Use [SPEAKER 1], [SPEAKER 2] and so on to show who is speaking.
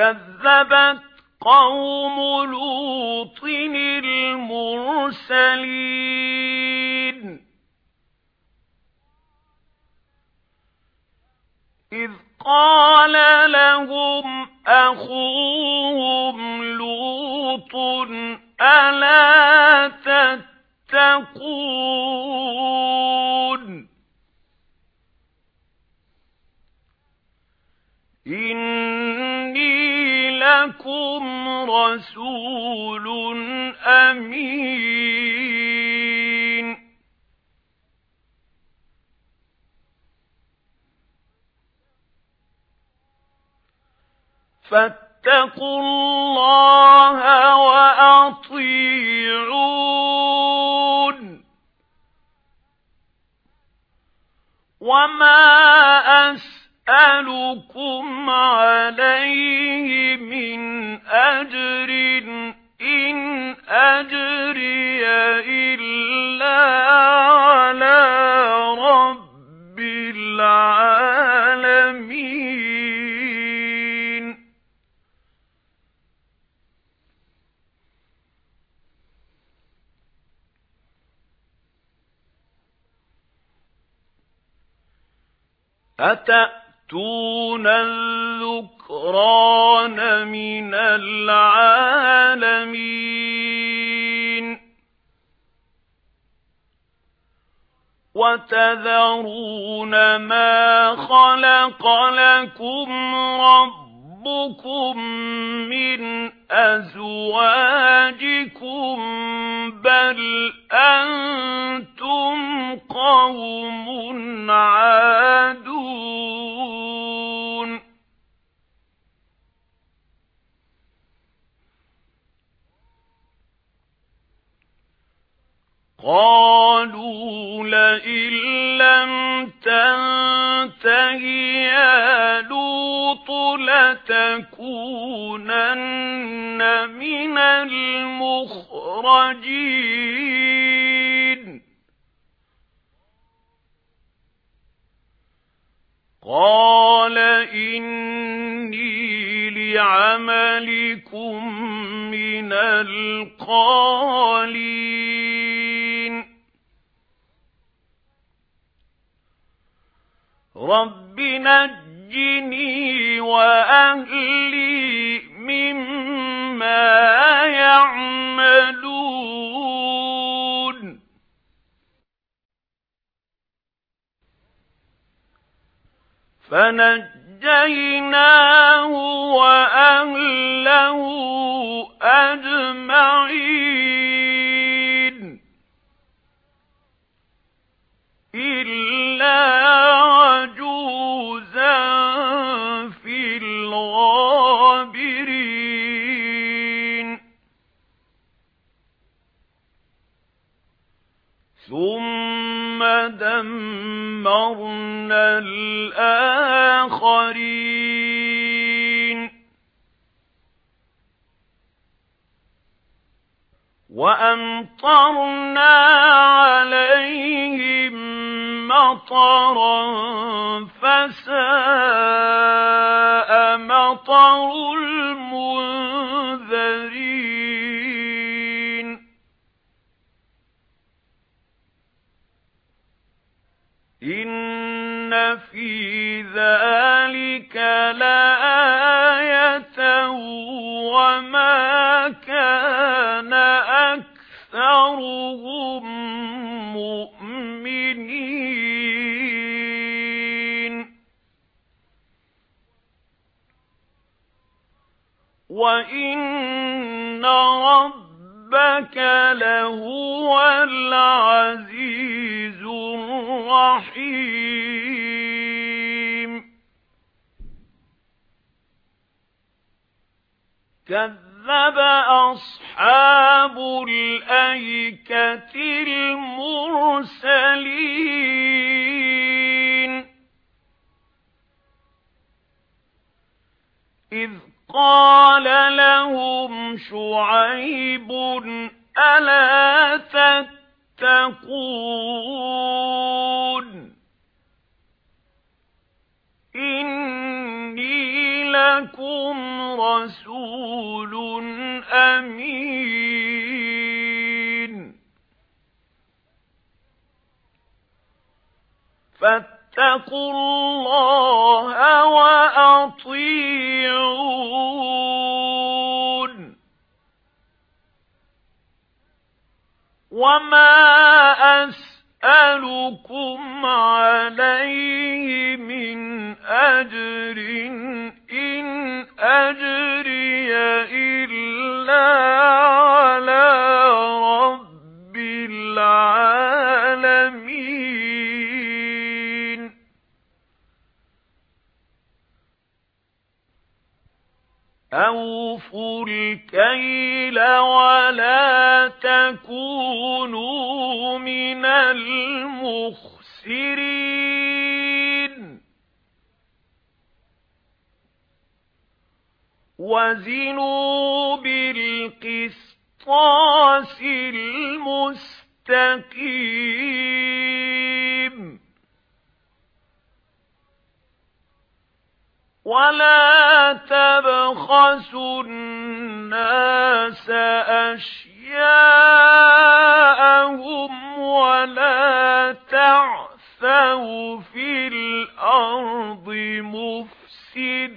[SPEAKER 1] كذبت قوم لوط المرسلين. إذ قال لهم أخوهم لوط ألا تتقون؟ لكم رسول أمين. فاتقوا الله وأطيعون. وما أسألكم عليه من أجر إن أجري إلا على رب العالمين. أتأتون الذكران من العالمين وتذرون ما خلق لكم ربكم من أزواجكم قالوا لئن لم تنته يا لوط لتكونن من المخرجين. قال إني لعملكم من القالين. رب نجني وأهلي مما يعملون فنجيناه وأهله أجمعين دمرنا الآخرين وأمطرنا عليهم مطرا فساء مطر المنذرين إن في ذلك لآية وما كان أكثرهم مؤمنين وإن ربك لهو العزيز الرحيم كذب أصحاب الأيكة المرسلين. إذ قال لهم شعيب ألا تتقون؟ إني لكم فَاتَّقُوا اللَّهَ وَأَطِيعُونِ. وَمَا أَسْأَلُكُمْ عَلَيْهِ مِنْ أَجْرٍ إِنْ أَجْرِيَ إِلَّا أَوْفُوا الْكَيْلَ وَلَا تَكُونُوا مِنَ الْمُخْسِرِينَ وَزِنُوا بِالْقِسْطَاسِ الْمُسْتَقِيمِ وَلَا تَبْخَسُوا النَّاسَ أَشْيَاءَهُمْ وَلَا تَعْثَوْا فِي الْأَرْضِ مُفْسِدِينَ.